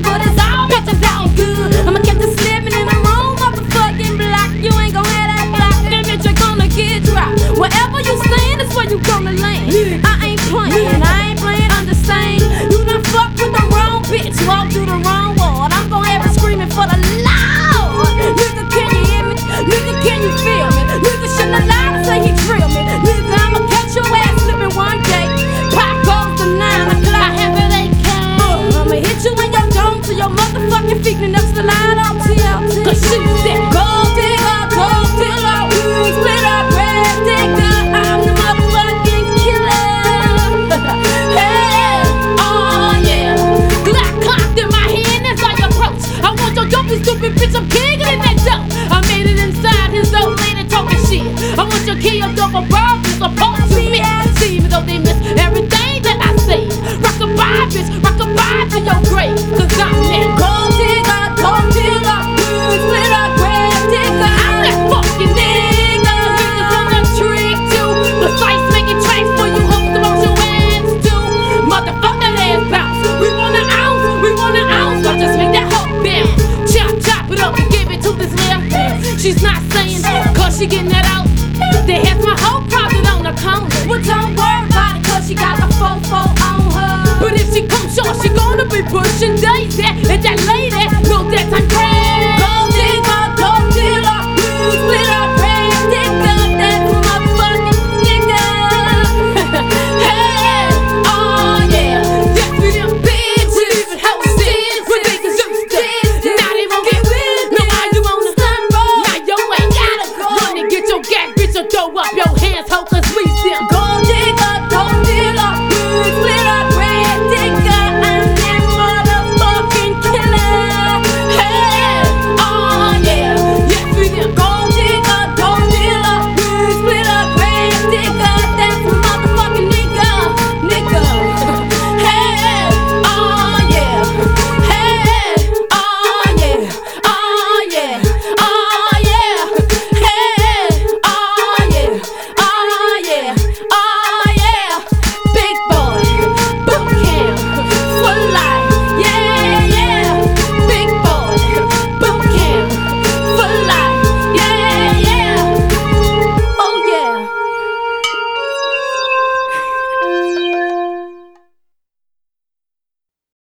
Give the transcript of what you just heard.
but it's all she's not saying, cause she getting that out. They have my whole profit on the counter. What's time?